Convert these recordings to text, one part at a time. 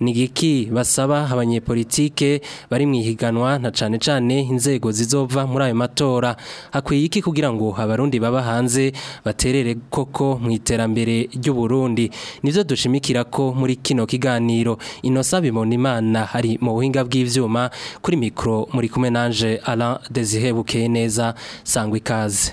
Nigiki basaba abanyepolitike bari mu na cyane cyane inzego zizova muri ayo matora hakwiye iki kugira ngo abarundi baba hanze baterere koko mu iterambere ry’u ry'uburundi nibyo dushimikira ko muri kino kiganiro inosa bibona imana hari mu buhinga bw'ibyuma kuri mikoro muri kumwe nanje ara desire bukeye neza sangwa ikaze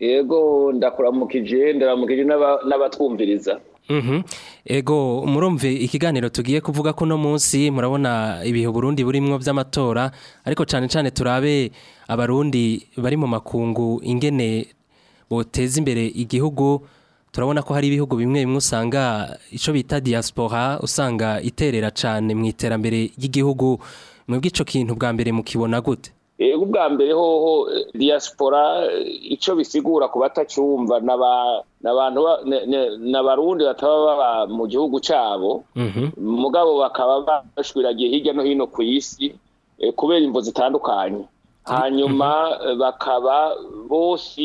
yego ndakuramukije ndaramukije n'abatwumviriza mhm. ego murumve ikiganiro tugiye kuvuga ko no munsi murabona ibihe burundi burimwo by'amatora ariko cyane cyane turabe abarundi bari mu makungu ingene boteza imbere igihugu turabona ko hari ibihugu bimwe bimwe usanga icyo bita diaspora usanga iterera cyane mu iterambere ry'igihugu mu bw’ico kintu bwa mbere mukibona gute Eh, bwa mbere hoho eh, diaspora eh, icyo bisigura ku batacyumva ni abarundi bataba baba mu gihugu cyabo mhm. mugabo bakaba bashwiragiye hirya no hino ku isi kubera imvo zitandukanye hanyuma bakaba bose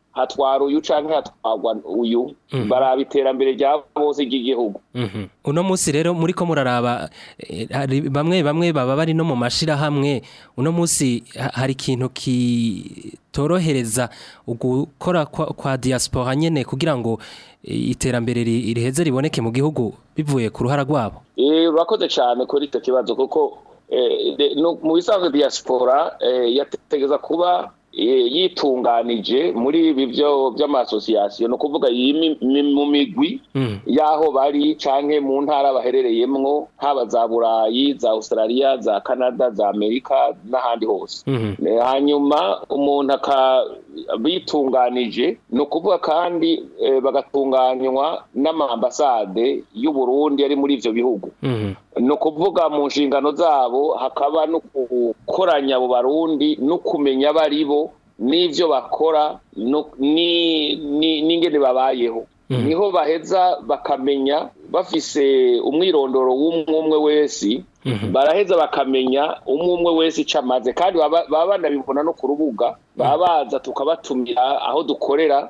hatwara uyu cyangwa hatwarwa uyu baraba iterambere rya bose ry'igihugu mhm. uno munsi rero muri ko muraraba eh, bamwe bamwe baba bari no mu mashyirahamwe uno munsi hari ikintu kitorohereza gukora kwa diaspora nyine kugira ngo eh, iterambere riheze riboneke mu gihugu bivuye ku ruhara rwabo eh, urakoze cyane kuri icyo kibazo kuko mu bisanzwe diaspora yategeza kuba yitunganije muri ibi byo by'amasosiyasiyo ni ukuvuga mu migwi hmm. y'aho bari cyangwa mu ntara baherereyemo haba za burayi za australia za canada za amerika n'ahandi hose hmm. hanyuma umuntu aka bitunganije ni ukuvuga kandi eh, bagatunganywa n'amambasade y'u Burundi ari muri ibyo bihugu mhm. ni ukuvuga mu nshingano zabo hakaba no gukoranya abo barundi no kumenya abo ari bo n'ibyo bakora n'ingene babayeho Mm. niho baheza bakamenya bafise umwirondoro w'umwe wese mm-hmm. baraheza bakamenya umwe wese icyo amaze kandi baba banabibona no ku rubuga mm. baba baza tukabatumira aho dukorera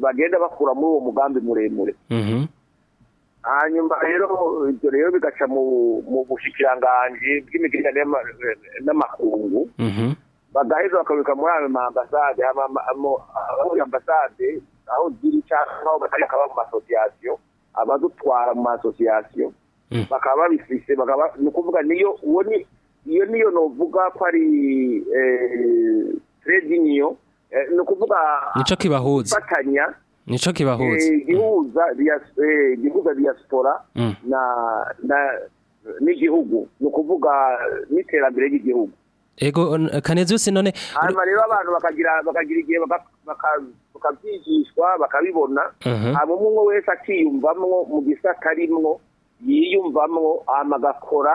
bagenda bakura muri uwo mugambi muremure mhm. hanyuma rero ibyo rero bigaca mu bushikiranganji bw'imigenda n'amakungu mm-hmm. bagaheza bakabika muri ayo maambasade ambasade aho ziri cyangwa aho batari mu masosiyasiyo abadutwara mu masosiyasiyo mm. bakaba babifise ni ukuvuga niyo uwo ni iyo niyo novuga ko ari eh, trade union eh, ni ukuvuga nico nico kibahuza ihuza eh, igihuza mm. eh, diaspora mm. na na n'igihugu ni ukuvuga n'iterambere ry'igihugu ego kanezi none hanyuma rero abantu bakagira bakagira igihe bakabyigishwa bakabibona uh-huh. hanyuma umwe wese akiyumvamwo mu gisata arimwo yiyumvamwo agakora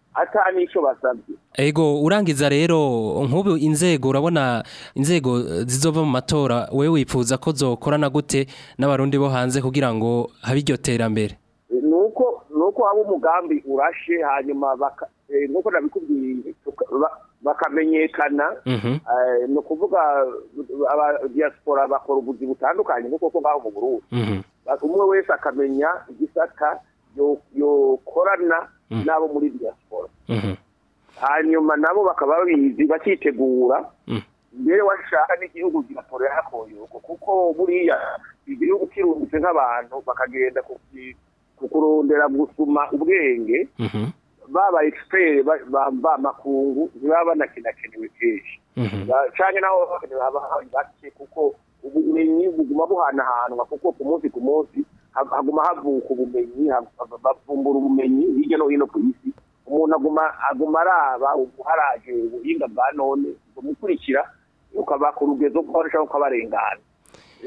atanisho basabye ego urangiza rero nk'ubu inzego urabona inzego zizova mu matora we wifuza ko zokorana gute n'abarundi bo hanze kugira ngo habe iryo terambere uko waba umugambi urashe hanyuma eh, nk'uko nabikubwiye bakamenyekana mhm. eh, ni ukuvuga diaspora bakora ubuzi butandukanye nk'uko ngaho mu burundi mhm. umwe wese akamenya igisata yokorana mhm. n'abo muri diaspora hanyuma nabo bakaba babizi bakitegura mbere washaka n'igihugu kirakorera koyoko kuko buriya igihugu kirungitse nk'abantu bakagenda ku kurondera gusuma ubwenge mhm. baba expert ba makungu ntibaba banakinakenewe kenshi mhm. cyane naho bake kuko ubumenyi buguma buhanahanwa kuko ku munsi ku munsi haguma havuka ubumenyi bavumbura ubumenyi hirya no hino ku isi umuntu aguma aguma araba uharaje ubuhinga bwa none umukurikira ukaba ku rugezo ko arushaho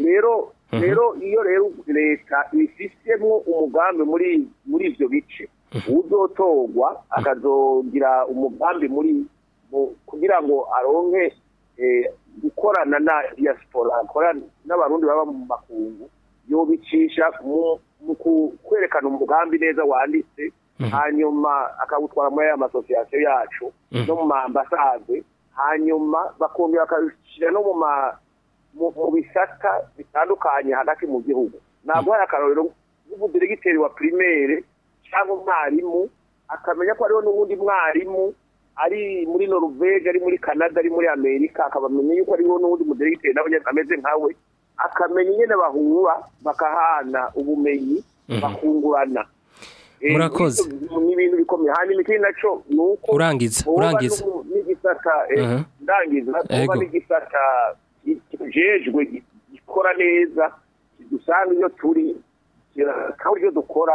rero rero iyo rero leta ifisemo umugambi muri muri ibyo bice udotogwa akazogira umugambi muri kugira ngo aronke eh, gukorana na diaspora akorana n'abarundi baba mu makungu yobicisha mu kwerekana umugambi neza wanditse hanyuma akawutwara muri aya masosiyasiyo yacu no mu mambasaze hanyuma bakongera bakabishyira no mu ma mu bisata bitandukanye hagati mu gihugu ntabwo hari akarorero nk'umudiregiteri wa pirimeri cyangwa umwarimu akamenya ko hariho n'ubundi mwarimu ari muri norvege ari muri canada ari muri amerika akabamenya yuko hariho n'ubundi mudiregiteri nawe ameze nkawe akamenya ingene bahura bakahana ubumenyi mhm. bakungurana eh, murakoze ni ibintu bikomeye hanyuma ikindi nacyo ni uko urangiza urangiza n'igisata eh, ndangiza kuba n'igisata kijejwe gikora neza kidusanga iyo turi kirakaho ibyo dukora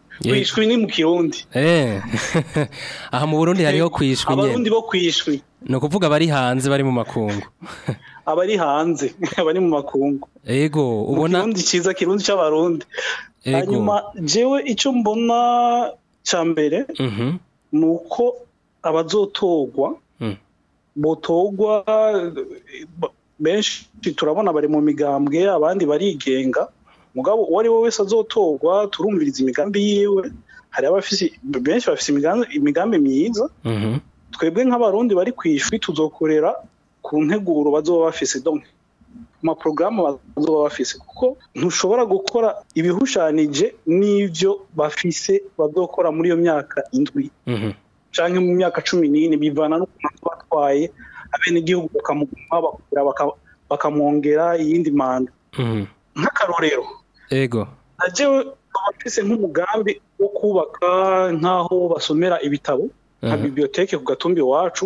kwishwi ni mu kirundi eh. aha mu burundi hariho kwishwi abarundi bo kwishwi ni ukuvuga bari hanze bari mu makungu abari hanze abari mu makungu yego ubona ikirundi cyiza kirundi cy'abarundi hanyuma jewe icyo mbona cya mbere mhm. ni uko abazotorwa mm. eh, benshi turabona bari mu migambwe abandi barigenga mugabo uwo ari we wese azotorwa turumviriza imigambi yiwe hari benshi bafite imigambi myiza mhm. twebwe nk'abarundi bari ku ishuri tuzokorera ku nteguro bazoba bafise donke amaporogaramu bazoba bafise kuko ntushobora gukora ibihushanije n'ibyo bafise bazokora muri iyo myaka indwi mhm. cyangwa mu myaka cumi n'ine bivana n'ukuntu batwaye abenegihugu bakamuguma bakamwongera iyindi manda mhm. nk'akarorero yego nagewe mfise nk'umugambi wo kubaka nk'aho basomera ibitabo nka bibiyoteke ku gatumbi iwacu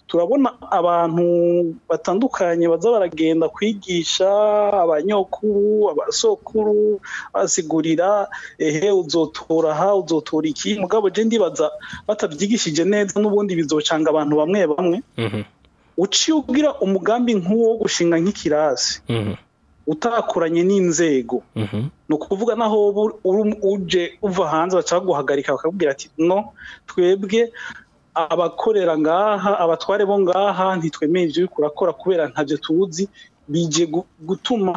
turabona abantu batandukanye baza baragenda kwigisha abanyokuru abasokuru basigurira ehe uzotora aha uzotora iki mugabo je ndibaza batabyigishije neza n'ubundi bizocanga abantu bamwe bamwe mm-hmm. uciye ubwira umugambi nk'uwo gushinga nk'ikirasi mm-hmm. utakuranye n'inzego mhm. ni ukuvuga naho uje uva hanze bashaka guhagarika bakakubwira ati no twebwe abakorera ngaha abatware bo ngaha ntitwemeye ibyo kurakora kubera ntabyo tuzi bijye gutuma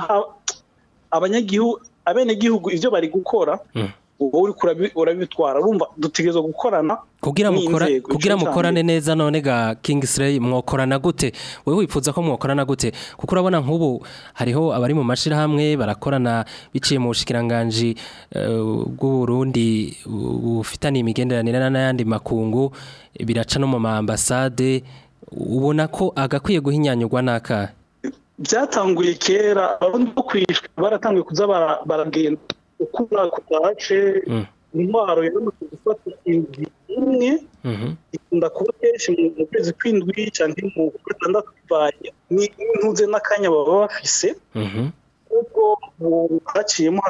abenegihugu ibyo bari gukora mm. uba uri urabitwara urumva dutegereza gukorana kugira kugira mukorane neza none ga kingisireyi mwokorana gute wowe wifuza ko mwokorana gute kuko urabona nk'ubu hariho abari mu mashyirahamwe barakorana biciye mu bushikiranganji eh, bw'uburundi bufitaniye imigenderanire n'ayandi makungu biraca no mu maambasade ubona ko agakwiye guhinyanyurwa n'aka byatanguye kera abarundi bo kwishwa baratanguye kuza baragenda ukura ku gace intwaro yaramaze gufata ikintu imwe hmm. ikunda kuba kenshi mu kwezi kw'indwi cyangwa mu gatandatu bibaye ni intuze n'akanya baba bafise hmm. kuko haciyemo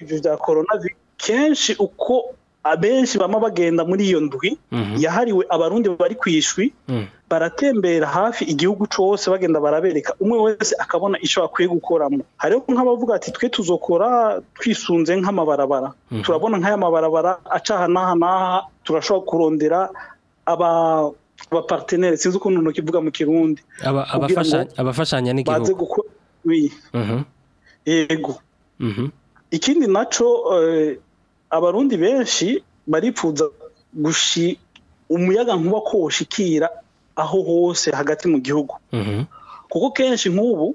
ibyo bya korona kenshi uko abenshi baba bagenda muri iyo ndwi hmm. yahariwe abarundi bari ku ishwi baratembera hafi igihugu cyose bagenda barabereka umwe wese akabona icyo akwiye gukoramo hariho nk'abavuga ati twe tuzokora twisunze nk'amabarabara mhm. turabona nk'aya mabarabara acaha n'aha n'aha turashobora kurondera aba abaparteneri sinzi ukuntu ntukivuga mu kirundi abafashanya n'igihugu mhm. yego mhm. ikindi nacyo eh, abarundi benshi gushi umuyaga nkuba koshikira. aho hose hagati mu gihugu mm-hmm. kuko kenshi nk'ubu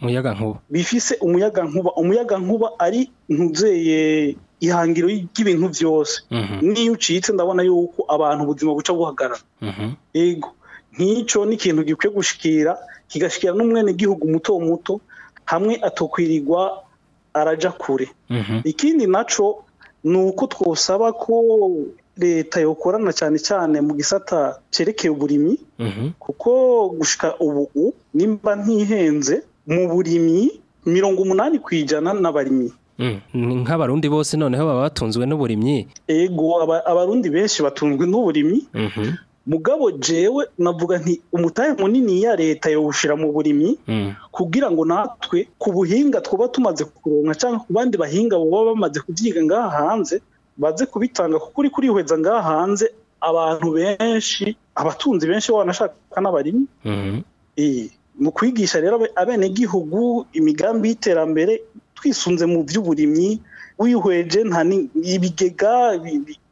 umuyaga nkuba bifise umuyaga nkuba umuyaga nkuba ari ntuzeye ihangiro ry'ibintu byose mhm. niyo ucitse ndabona yuko abantu ubuzima buca guhagarara mhm. yego nk'icyo ni ikintu gikwiye gushikira kigashikira n'umwene gihugu muto muto hamwe atokwirirwa arajya kure mhm. ikindi nacyo ni uko twosaba ko leta yokorana cyane cyane mu gisata cyerekeye uburimyi kuko gushika ubu nimba ntihenze mu burimyi mirongo umunani ku ijana n'abarimyi Mm. nk'abarundi bose noneho baba batunzwe n'uburimyi ego abarundi benshi batunzwe n'uburimyi mm-hmm. mugabo jewe navuga nti umutahe munini ya leta yowushira mu burimyi mm. kugira ngo natwe ku buhinga twuba tumaze kuronka cyangwa ku bandi bahinga baba bamaze kubyiga ngaha hanze baze kubitanga kuko uri kurihweza ngaha hanze abantu benshi abatunzi benshi wanashaka n'abarimyi mm-hmm. mu kwigisha rero abenegihugu imigambi y'iterambere twisunze mu by'uburimyi wihweje nta ibigega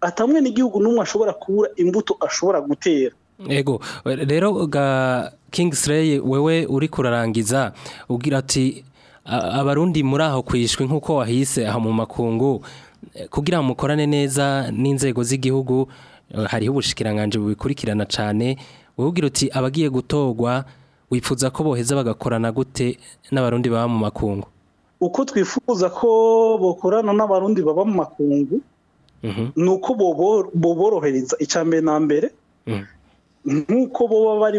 atamwe n'igihugu n'umwe ashobora kubura imbuto ashobora gutera ego rero ga kingisireyi wewe uri kurarangiza ubwira ati abarundi muri aho kwishwi nk'uko wahise aha mu makungu kugira ngo mukorane neza n'inzego z'igihugu Eh, hariho ubushikiranganje bubikurikirana cyane wowe ugira uti abagiye gutorwa wifuza ko boheza bagakorana gute n'abarundi baba mu makungu uko twifuza ko bokorana n'abarundi baba mu makungu mhm. ni uko boborohereza mbere na mbere mhm. nk'uko boba bari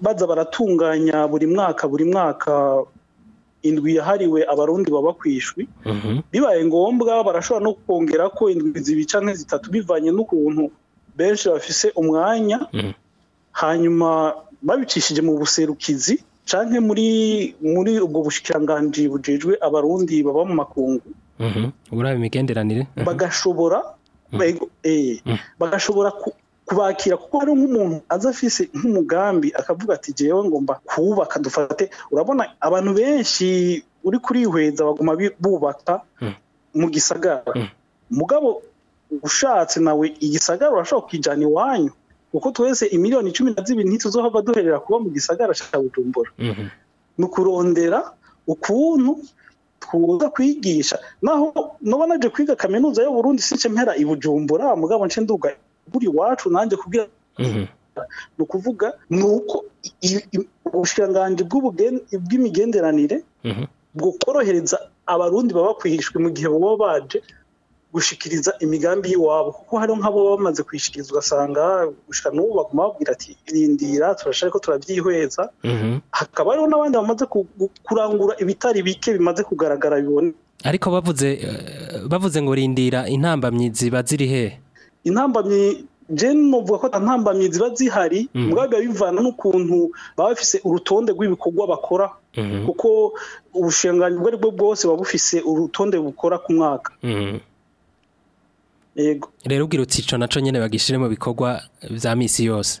baza baratunganya buri mwaka buri mwaka indwi yahariwe abarundi baba ku ishwi mhm. bibaye ngombwa barashobora no kongera ko indwi zibica nk'izitatu bivanye n'ukuntu benshi bafise umwanya mm. hanyuma babicishije mu buserukizi cyane muri muri ubwo bushikiranganji bujejwe abarundi baba mu makungu muri mm-hmm. ayo mm-hmm. bagashobora mm. eh, mm. bagashobora kubakira kuko hari nk'umuntu aza afise nk'umugambi akavuga ati jewe ngomba kubaka dufate urabona abantu benshi uri kurihweza baguma bubaka mu gisagara mugabo ushatse nawe igisagara urashobora kukijyana iwanyu kuko twese imiliyoni cumi na zibiri ntituzohava duherera kuba mu gisagara cya bujumbura mhm. ni ukurondera ukuntu twuza kwigisha naho nuba naje kwiga kaminuza y'uburundi since mpera i bujumbura mugabo nce nduga buri iwacu nanjye kubwira mhm. ni ukuvuga ni uko ubushiranganji bw'imigenderanire mhm. bwo korohereza abarundi baba kwihishwe mu gihe baba baje gushikiriza imigambi y'iwabo kuko hariho nk'abo bamaze kwishyikiriza ugasanga gushyira n'ubu baguma babwira ati irindira turashaka ko turabyihweza mhm. hakaba hariho n'abandi bamaze kurangura ibitari bike bimaze kugaragara bibone ariko bavuze eh, bavuze ngo rindira intambamyi ziba ziri he intambamyi jene novuga ko ntambamyi ziba zihari mhm. mubwabo bivana n'ukuntu baba bafise urutonde rw'ibikorwa bakora mhm. kuko ubushinganyi ubwo ari bwo bwose buba bufise urutonde bukora ku mwaka rero ubwirutse icyo nacyo nyine bagishyire mu bikorwa bya minsi yose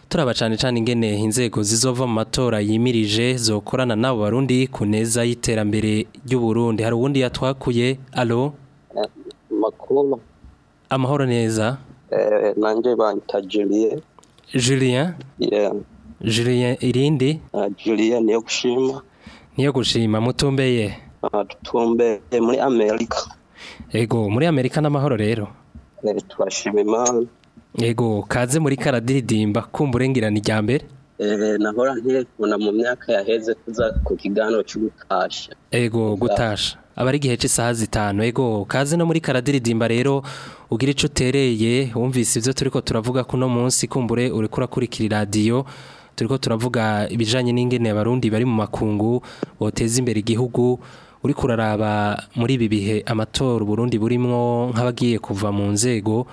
turaba cyane cyane ingene inzego zizova mu matora yimirije zokorana n'abo barundi ku neza y'iterambere ry'uburundi hari uwundi yatwakuye alo amahoro neza eh, nanjye banyita julien julien julien irindi ah, julien niyo gushima niyo gushima mutumbeye tumbe muri amerika yego muri amerika n'amahoro rero eh, turashima imana yego kaze muri karadiridimba kumva urengirane rya mbere eh, nahora ntekuna mu myaka yaheze kuza ku kiganiro cyo gutasha yego gutasha aba ari cy'isaha zitanu yego kaze no muri karadiridimba rero ugira icyo utereye wumvise ibyo turi ko turavuga kuno munsi kumbure uri kurakurikira radiyo turi ko turavuga ibijanye n'ingene abarundi bari mu makungu boteza imbere igihugu uri kuraraba muri ibi bihe amatora uburundi burimwo nk'abagiye kuva mu nzego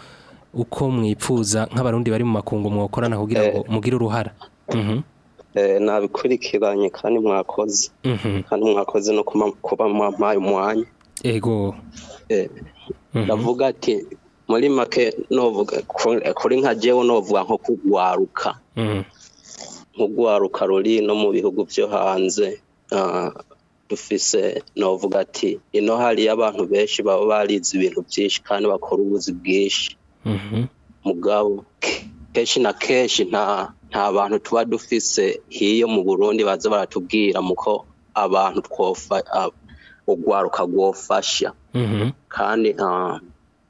uko mwipfuza nk'abarundi bari mu makungu mwakorana kugira ngo eh. mugire uruhara mhm. eh, nabikurikiranye kandi mwakoze mhm. kandi mwakoze no kuba mwampaye umwanya ego eh, mhm. ndavuga ati muri make novuga kuri nka jewe novuga nko kugwaruka nkugwaruka ruri no mu bihugu byo hanze ah, dufise novuga ati ino hari abantu benshi baba barize ibintu byinshi kandi bakora ubuzi bwinshi mhm. mugabo kenshi na kenshi nta nta bantu tuba dufise hiyo mu burundi baza baratubwira muko abantu twofa urwaruka rwofasha mhm. kandi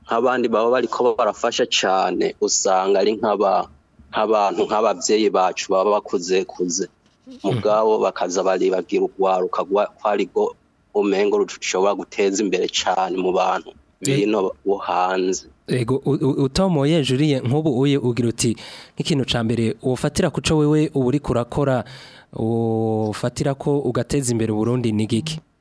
nk'abandi baba bariko barafasha cyane usanga ari nk'abantu nk'ababyeyi bacu baba bakuze kuze ubwabo hmm. bakaza bagira urwaruka rwo umengo rushobora guteza imbere cyane mu bantu bino bo hanze ego utomoye juriye nk'ubu uye ugira uti nk'ikintu cya mbere ufatira kuco wewe uba uri kurakora ufatira ko ugateza imbere Burundi ni gike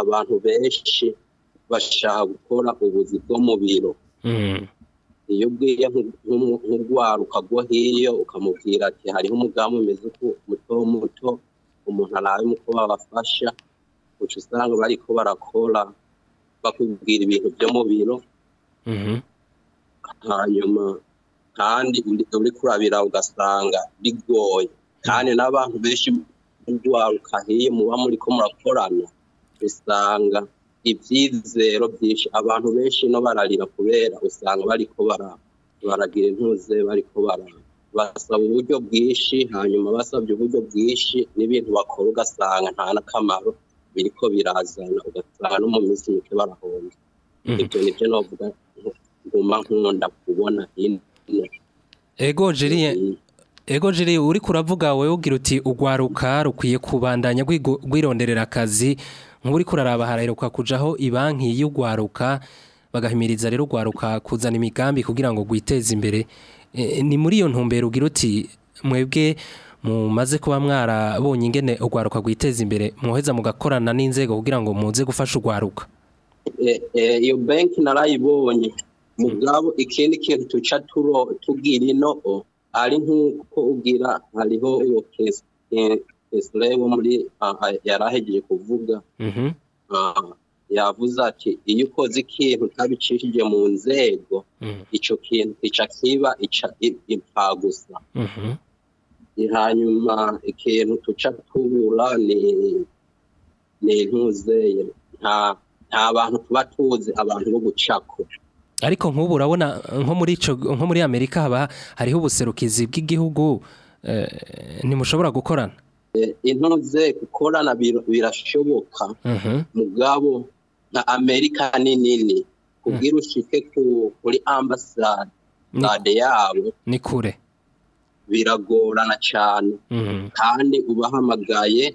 abantu benshi bashaka gukora ubuzi bwo mu biro iyo ubwiye nk'urwaruka rwo hiyo ukamubwira ati hariho umudamu umeze uku muto muto umuntu arabe uko babafasha uca usanga bariko barakora bakubwira ibintu byo mu biro Mm-hmm. hanyuma kandi uri kurabira ugasanga bigoye kandi n'abantu benshi mwaruka hirya muba muri ko murakorana usanga ibyizero byinshi abantu benshi no bararira kubera usanga bari ko baragira intuze bari ko basaba uburyo bwinshi hanyuma basabye uburyo bwinshi n'ibintu bakora ugasanga nta n'akamaro biri ko birazana ugasanga no mu minsi mike barahomba mm-hmm. ibyo ni navuga nguma nkunda kubona hino ego jiriye mm. Ego jiri uri kuravuga wewe ugira uti ugwaruka rukwiye kubandanya rwironderera akazi nk'uri kuraraba haraheruka kujaho ibanki y'ugwaruka bagahimiriza rero ugwaruka kuzana imigambi kugira ngo gwiteze imbere e, ni muri iyo ntumbero ugira uti mwebwe mumaze kuba mwarabonye ingene ugwaruka gwiteza imbere muheza mugakorana n'inzego kugira ngo muze gufasha ugwaruka e, e, iyo banki narayibonye mugabo ikindi kintu tuca tubwira ino ari nk'uko ubwira hariho uwo kesire muri yari kuvuga mm-hmm. yavuze ati iyo ukoze ikintu utabicishije mu nzego mm. icyo kintu kica kiba ipfa gusa mm-hmm. hanyuma ikintu tuca tubura ni ntuzeye nta bantu tuba tuzi abantu bo gucako ariko nk'ubu urabona nko muri amerika haba hariho ubuserukizi bw'igihugu eh, ntimushobora gukorana eh, intoze gukorana birashoboka mhm. mugabo nka amerika ni nini kubwira mhm. ushike kuri ambasade yabo ni kure biragorana cyane mhm. kandi ubahamagaye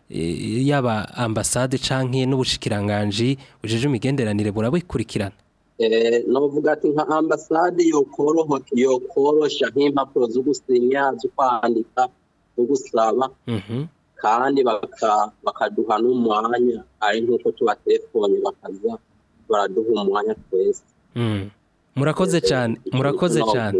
eh, yaba ambasade canke n'ubushikiranganje ujeje imigenderanire burabikurikirana Eh, navuga ati nka ambasade yokorosha nk'impapuro zo gusinya zo kwandika zo gusaba mhm. kandi bakaduha n'umwanya ari nk'uko tuba tubatelefone bakaza baraduha umwanya twese mm. murakoze eh, cyane murakoze cyane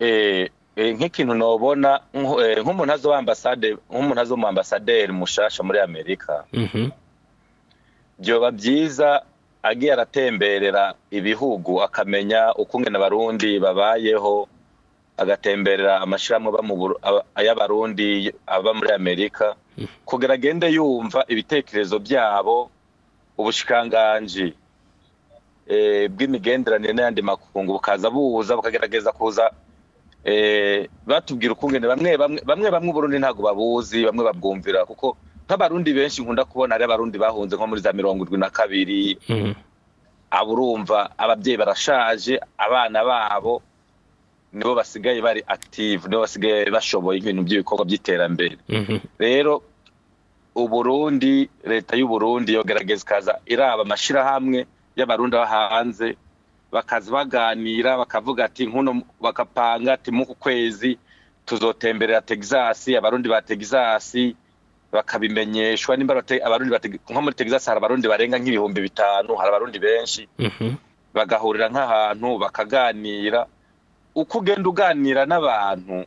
Eh, nk'ikintu nobona eh, nk'umuntu azi ambasade nk'umuntu azi umuambasaderi mushasha muri amerika mm-hmm. byoba byiza agiye aratemberera ibihugu akamenya uko abarundi babayeho agatemberera amashyirahamwe y'abarundi aba muri amerika mm-hmm. kugira agende yumva ibitekerezo byabo ubushikanganji eh, bw'imigenderanire n'ayandi makungu bukaza buza bukagerageza kuza Eh, batubwira ukungene bamwe bamwe bamwe bamwe uburundi ntabwo babuzi bamwe babwumvira kuko nk'abarundi benshi nkunda kubona ari abarundi bahunze nko muri za mirongo irwi na kabiri hmm. aburumva ababyeyi barashaje abana babo nibo basigaye bari active nibo basigaye bashoboye ibintu by'ibikorwa by'iterambere hmm. rero uburundi leta y'uburundi yogerageza ikaza iraba amashyirahamwe y'abarundi bo hanze bakaza baganira bakavuga ati nkuno bakapanga ati muku kwezi tuzotemberera Texas abarundi ba Texas bakabimenyeshwa nimba abarundi nko muri Texas hari abarundi barenga nk'ibihumbi bitanu hari abarundi benshi mm-hmm. bagahurira nk'ahantu bakaganira uko ugenda uganira n'abantu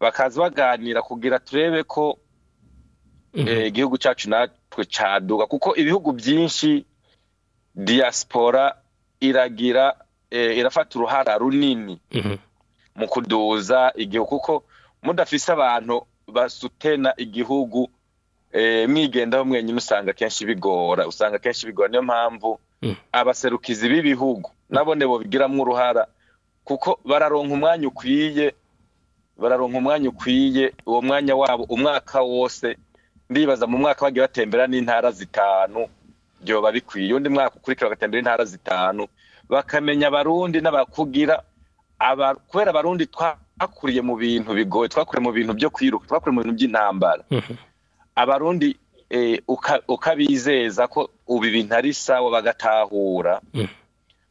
bakaza baganira kugira turebe ko hmm. eh, igihugu cyacu natwe cyaduka kuko ibihugu byinshi diaspora iragira eh, irafata uruhara runini mu kuduza igihugu kuko mudafise abantu basutena igihugu eh, mwigendaho mwenyine usanga kenshi bigora usanga kenshi bigora niyo mpamvu hmm. abaserukizi b'ibihugu nabone bigiramo uruhara kuko bararonka umwanya ukwiye bararonka umwanya ukwiye uwo mwanya wabo umwaka wose ndibaza mu mwaka bagiye batembera n'intara zitanu byoba bikwiye undi mwaka ukurikira bagatembera intara zitanu bakamenya abarundi n'abakugira kubera abarundi twaba twakuriye mu bintu bigoye twakuriye mu bintu byo kwiruka twakuriye mu bintu by'intambara mhm. abarundi eh, ukabizeza ko ubu ibintu ari sawa bagatahura mhm.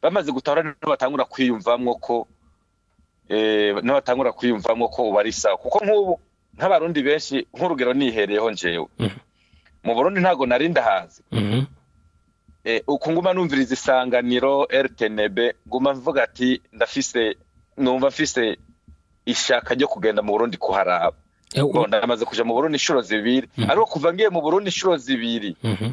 bamaze gutahura niho batangura kwiyumvamo ko eh, niho batangura kwiyumvamo ko ubu ari sawa kuko nk'ubu nk'abarundi benshi nk'urugero nihereyeho njyewe mhm. mu burundi ntabwo nari ndahazi eh, uku nguma numviriza isanganiro rtnb nguma mvuga ati ndafise numva mfise ishaka ryo kugenda mu burundi kuharaba eh, amaze kujya mu burundi inshuro zibiri mhm. ariko kuva ngiye mu burundi inshuro zibiri mhm.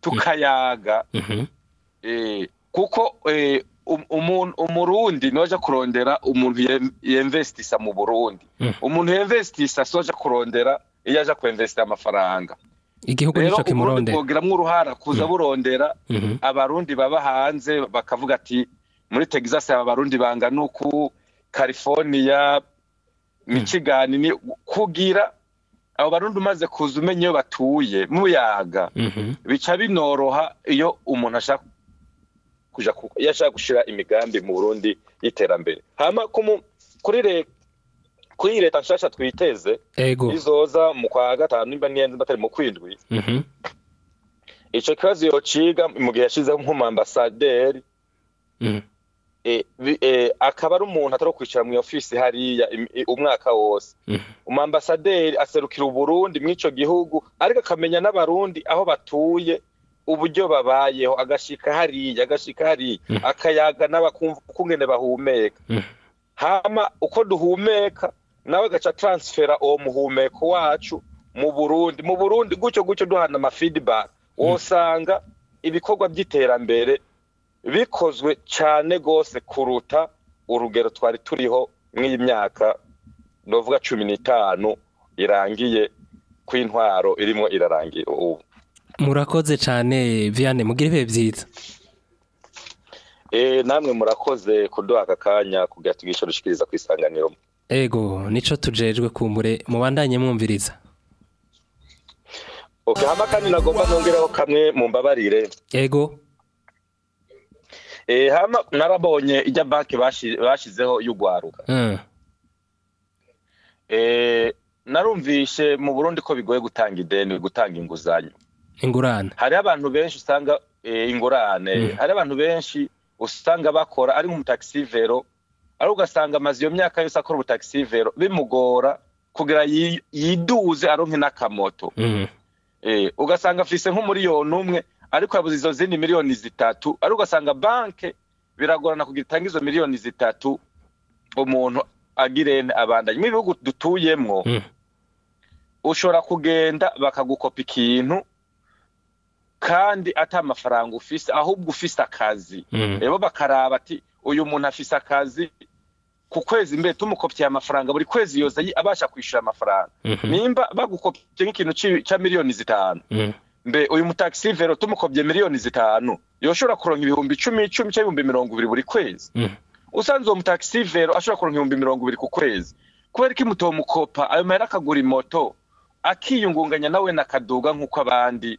tukayaga eh, kuko Um, umurundi noja kurondera umuntu yemvestisa mu burundi hmm. umuntu yemvestisa soja kurondera iyo aja kuemvestira amafaranga igihugu nico kimurondera bwogiramwo uruhara kuza hmm. burondera hmm. abarundi baba hanze bakavuga ati muri texas aba barundi bangana uku california michigan ni kugira abo barundi umaze kuza umenya iyo batuye muyaga bica binoroha iyo umuntu ashaka iyo ashaka gushyira imigambi mu burundi y'iterambere kuri iyi leta nshyashya twiteze izoza mu kwa gatanu nimba n'iyenzi batari mu kwindwi mhm. icyo kibazo yociga mu gihe yashyizeho nk'umwambasaderi mhm. e, e, akaba ari umuntu atari kwicara mu ofisi hariya umwaka wose mhm. umwambasaderi aserukira uburundi muri icyo gihugu ariko akamenya n'abarundi aho batuye uburyo babayeho agashika hariya agashika hariya hmm. akayaga n'abakumva ukungene bahumeka hmm. hama uko duhumeka nawe gaca transfera uwo muhumeko wacu mu burundi mu burundi gutyo gutyo duhana amafeedback hmm. wosanga ibikorwa by'iterambere bikozwe cyane rwose kuruta urugero twari turiho nk’imyaka myaka novuga cumi n'itanu irangiye kw'intwaro irimo irarangira ubu murakoze cyane viane mugire ibihe byiza eh, namwe murakoze kuduha aka kanya kugatwigisha dushikiriza ku isanganiro ego nico tujejwe kumbure mubandanye mwumviriza ok hama kandi nagomba nongeraho kamwe mu mbabarire ego eh, hano narabonye ijya banki bashyizeho y'ugwaruka hmm. eh, narumvishe mu burundi ko bigoye gutanga ideni gutanga inguzanyo ingurane hari abantu benshi usanga eh, ingurane mm. hari abantu benshi usanga bakora ari nk'umutagisivero ariko ugasanga amaze iyo myaka yose akora vero bimugora kugira yiduze aronke n'akamoto mm. eh, ugasanga afise nk'umuriyoni umwe ariko yabuze izo zindi miliyoni zitatu ariko ugasanga banke biragorana kugira itange izo miliyoni zitatu umuntu agirene abandanye mu bihugu dutuyemo mm. ushobora kugenda bakagukopa ikintu kandi ata amafaranga ufise ahubwo ufise akazi hmm. rero bakaraba ati uyu muntu afise akazi ku kwezi mbere tumukopye amafaranga buri kwezi yoza abasha kwishyura amafaranga hmm. nimba bagukopye nk'ikintu cya miliyoni zitanu hmm. mbe uyu mutagisivero tumukopye miliyoni zitanu yoshobora kuronka ibihumbi icumi icumi cyangwa ibihumbi mirongo ibiri buri kwezi usanze uwo vero ashobora kuronka ibihumbi mirongo ibiri ku kwezi kubera ko imutomukopa ayo mahera akagura imoto akiyungunganya nawe nakaduga nk'uko abandi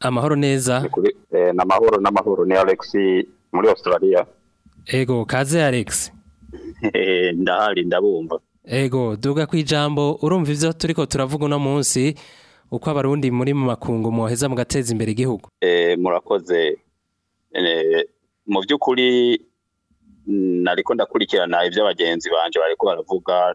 amahoro neza ni eh, amahoro n'amahoro ni alex muri australia ego kaze alex eh, ndahari ndabumva ego duga ku ijambo urumva ibyo turi ko turavuga uno munsi uko abarundi muri mu makungu muheza mugateza imbere igihugu murakoze mu by'ukuri nariko ndakurikirana ibyo abagenzi banjye bariko baravuga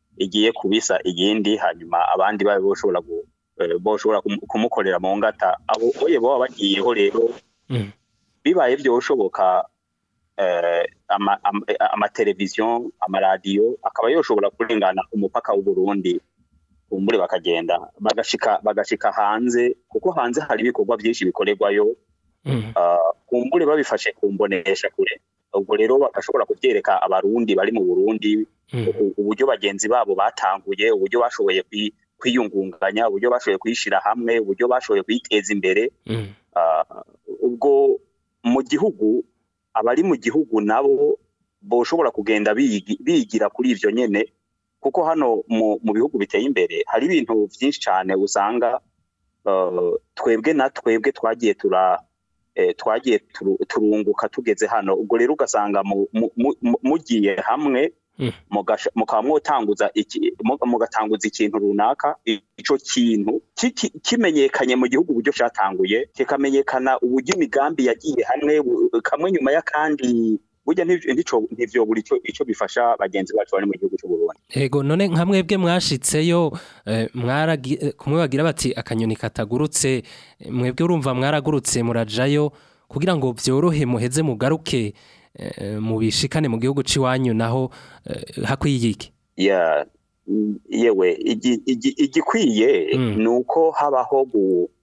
igiye kubisa igindi hanyuma abandi babo boshobora eh, kumukorera mu ngata abo oye baba bagiyeho rero mm. bibaye byoshoboka ushoboka eh, eh, amateleviziyo amaradiyo akaba yoshobora kurengana umupaka w'u Burundi kumbure bakagenda bagashika bagashika hanze kuko hanze hari ibikorwa byinshi bikorerwayo mm. ah, kumbure babifashe kumbonesha kure ubwo rero bagashobora kubyereka abarundi bari mu burundi hmm. uburyo bagenzi babo batanguye uburyo bashoboye kwiyungunganya uburyo bashoboye kwishyira hamwe uburyo bashoboye kwiteza imbere hmm. ah, ubwo mu gihugu abari mu gihugu nabo boshobora kugenda bigira kuri ibyo nyine kuko hano mu bihugu biteye imbere hari ibintu byinshi cyane usanga ah, twebwe na twebwe twagiye tura Eh, twagiye turunguka tugeze hano ubwo rero ugasanga mugiye hamwe hmm. mukaba mwotanguza mugatanguza ikintu runaka icyo kintu kimenyekanye mu gihugu uburyo cyatanguye kikamenyekana uburyo imigambi yagiye hamwe kamwe nyuma y'akandi burya ntivyo buri ico bifasha bagenzi bacu bari mu gihugu c'uburundi ego none nka mwebwe mwashitseyo eh, eh, kumwe bagira bati akanyoni katagurutse eh, mwebwe urumva mwaragurutse murajayo kugira ngo byorohe muheze mugaruke mubishikane mu gihugu cyiwanyu naho hakwiyike yewe igikwiye hmm. ni uko habaho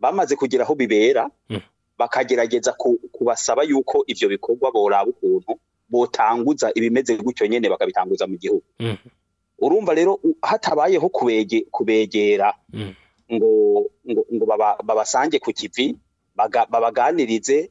bamaze kugera aho bibera hmm. bakagerageza kubasaba yuko ibyo bikorwa boraba ukuntu botanguza ibimeze gutyo nyine bakabitanguza mu gihugu urumva rero hatabayeho kubegera ngo ngo babasange ku kivi babaganirize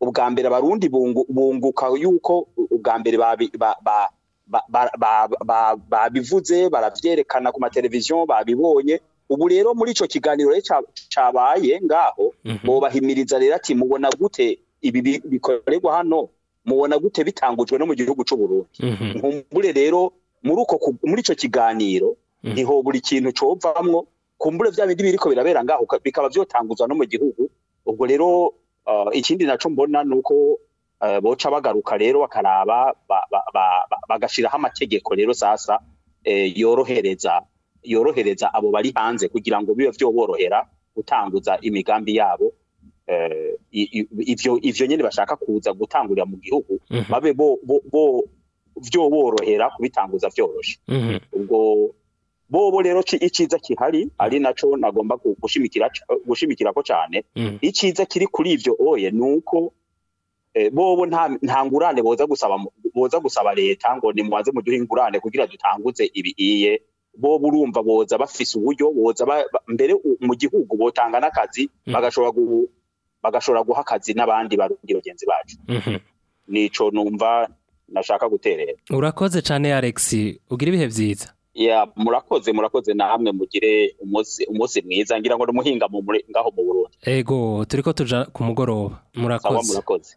ubwa mbere abarundi bunguka yuko ubwa mbere babi babivuze barabyerekana ku mateleviziyo babibonye ubu rero muri icyo kiganiro cyabaye ngaho mhm. bubahimiriza rero ati mubona gute ibi bikorerwa hano mubona gute bitangujwe no mu gihugu cy'uburundi mhm. nkumbure rero muri uko muri icyo kiganiro mhm. niho buri kintu cyovamwo kumbure bya bindi biriko birabera ngaho bikaba byotanguzwa no mu gihugu ubwo rero uh, ikindi nacyo mbona ni uko Eh, boca bagaruka rero bakaraba bagashyiraho amategeko rero sasa eh, yorohereza yorohereza abo bari hanze kugira ngo bibe byoborohera gutanguza imigambi yabo eh, ibyo ibyo nyine bashaka kuza gutangurira mu gihugu mhm. babe bo byoborohera kubitanguza byoroshye mhm. ubwo bobo rero icyiza kihari ari nacyo nagomba gushimikira ko cyane mhm. icyiza kiri kuri ibyo oye ni uko bobo eh, nta ngurane boza gusaba boza gusaba leta ngo nimwanze muduhe ingurane kugira dutanguze ibiiye bobo urumva boza bafise uburyo boza mbere mu gihugu botanga n'akazi mm. bagashobora bagashobora guha akazi n'abandi barundi bagenzi bacu mm-hmm. nico numva nashaka guterera urakoze cyane Alex ugira ibihe byiza murakoze murakoze namwe mugire umunsi mwiza ngira ngo n'umuhinga mu ngaho mu burundi ego turi ko tuja ku mugoroba murakoze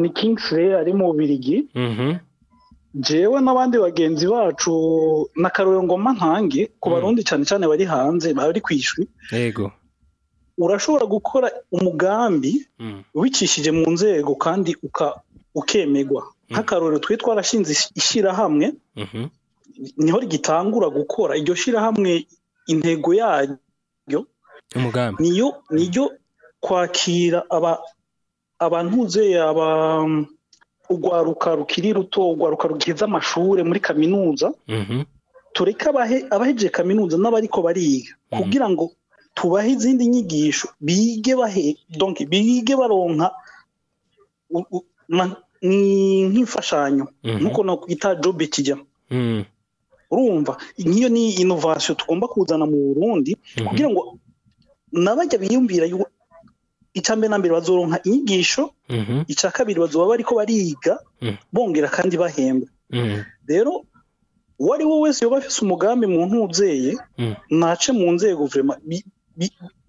ni kingisireyi ari mu bubirigi ngewe mhm. n'abandi bagenzi bacu na ngoma ntange ku mm. barundi cyane cyane bari hanze bari ku ishuri yego urashobora gukora umugambi mm. wicishije mu nzego kandi ukemegwa mm. nk'akarorero twe twarashinze ishyirahamwe mhm. niho rigitangura gukora iryo shyirahamwe intego yayo niyo niyo kwakira abantu aba um, urwaruka rukiri ruto urwaruka rugeze amashuri muri kaminuza mm-hmm. tureke abaheje kaminuza n'abariko bariga mm-hmm. kugira ngo tubahe izindi nyigisho bige bahe bige baronka nk'imfashanyo mm-hmm. nk'uko nakwita job kijyamo urumva nk'iyo ni inovasiyo tugomba kuzana mu burundi mhm. kugira ngo nabajya biyumvira icya mbere na mbere bazoronka inyigisho mhm. icya kabiri bazoba bari ko bariga mhm. bongera kandi bahembwa rero uwo ari we wese yoba afite umugambi mu ntuzeye ntace mu nzego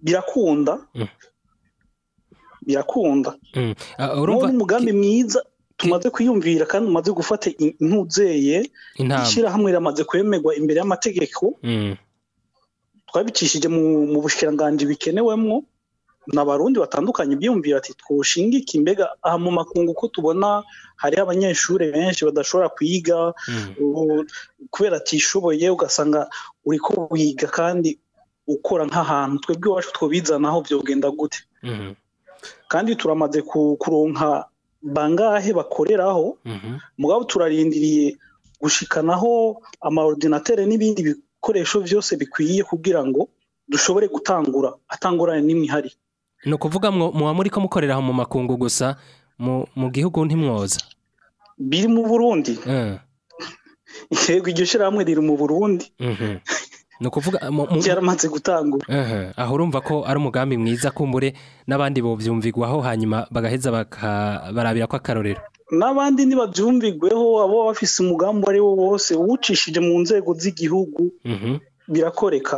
birakunda birakunda urumva umugambi mwiza tumaze kwiyumvira kandi tumaze gufata intuzeye ishyirahamwe ramaze kwemerwa imbere y'amategeko mm. twabicishije mu bushikiranganji bikenewemo n'abarundi batandukanye byiyumvira ati twushingike imbega aha mu makungu uko tubona hariho abanyeshuri benshi badashobora kwiga mm. kubera atishoboye ugasanga uri ko wiga kandi ukora nk'ahantu twebwe iwacu twabizanaho byogenda gute mm. kandi turamaze kuronka bangahe bakoreraho mhm. mugabo turarindiriye gushikanaho amaordinateri n'ibindi bikoresho byose bikwiye kugira ngo dushobore gutangura atangurane n’imihari ihari ni ukuvuga muba muri ko mukoreraho mu makungu gusa mu gihugu ntimwoza biri mu burundi eh. yego iryo shyirahamwe riri mu burundi mhm. ni ukuvuga yaramaze gutangura aho urumva ko ari umugambi mwiza kumbure n'abandi babyumvigwaho hanyuma bagaheza barabira ko akarorero n'abandi ntibabyumvigweho abo baba bafise umugambi uwo ari wo wose wucishije mu nzego z'igihugu mhm. birakoreka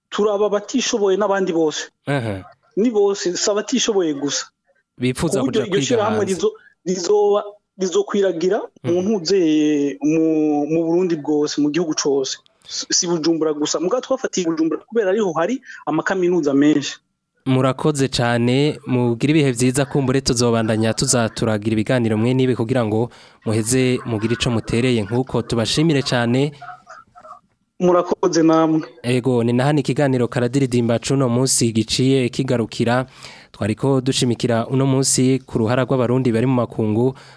turaba abatishoboye n'abandi bose ni bose si abatishoboye gusa bifuza kujya kwiga hanze rizokwiragira umuntu mm-hmm. ubyeye mu burundi bwose mu gihugu cyose si bujumbura gusa mubwo twafatiye bujumbura kubera ariho hari amakaminuza menshi murakoze cyane mubwire ibihe byiza kumbure tuzobandanya tuzaturagira ibiganiro mwe nibe kugira ngo muheze mugire icyo mutereye nk'uko tubashimire cyane murakoze namwe ego ni na hano ikiganiro karadiridimba cuno munsi giciye kigarukira twari ko dushimikira uno munsi ku ruhara rw'abarundi bari mu makungu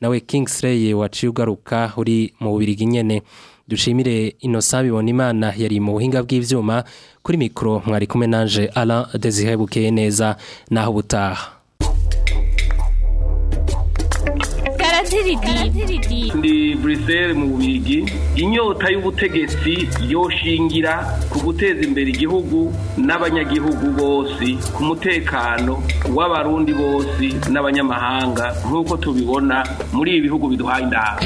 nawe Kingsley waciye ugaruka uri mu Bubiligi nyene dushimire inosa bibona imana yari mu buhinga bw'ibyuma kuri mikoro mwari kumwe nanje ara bukeye neza naho butaha ndi buriseri mu bigi inyota y'ubutegetsi yoshingira ku guteza imbere igihugu n'abanyagihugu bose ku mutekano w'abarundi bose n'abanyamahanga nk'uko tubibona muri ibi bihugu biduhaye indahabwo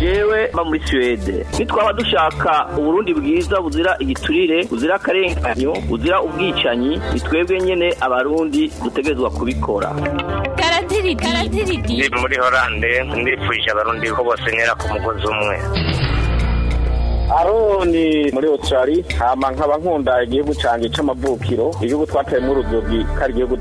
jewe mba muri suwede nitwaba dushaka uburundi bwiza buzira igiturire buzira akarenganyo buzira ubwicanyi twebwe nyine abarundi dutegerezwa kubikora ni muri horande ndifuje abarundi ko bose ku mugozi umwe aroni muri otorari hama nkaba nkunda igihugu cyane cy'amavukiro igihugu twateyemo urubyiruko ari igihugu